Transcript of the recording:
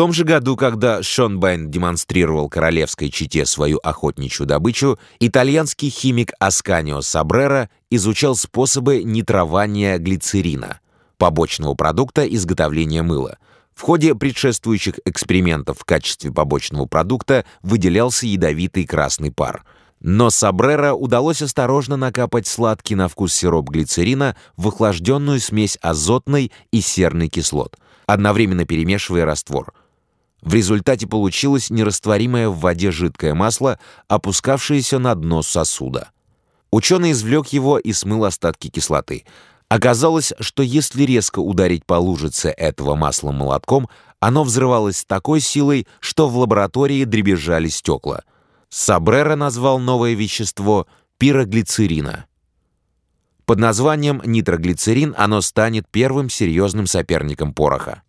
том же году, когда Шонбайн демонстрировал королевской чете свою охотничью добычу, итальянский химик Асканио Сабрера изучал способы нитрования глицерина, побочного продукта изготовления мыла. В ходе предшествующих экспериментов в качестве побочного продукта выделялся ядовитый красный пар. Но Сабрера удалось осторожно накапать сладкий на вкус сироп глицерина в охлажденную смесь азотной и серной кислот, одновременно перемешивая раствор. В результате получилось нерастворимое в воде жидкое масло, опускавшееся на дно сосуда. Ученый извлек его и смыл остатки кислоты. Оказалось, что если резко ударить по лужице этого масла молотком, оно взрывалось с такой силой, что в лаборатории дребезжали стекла. Сабрера назвал новое вещество пироглицерина. Под названием нитроглицерин оно станет первым серьезным соперником пороха.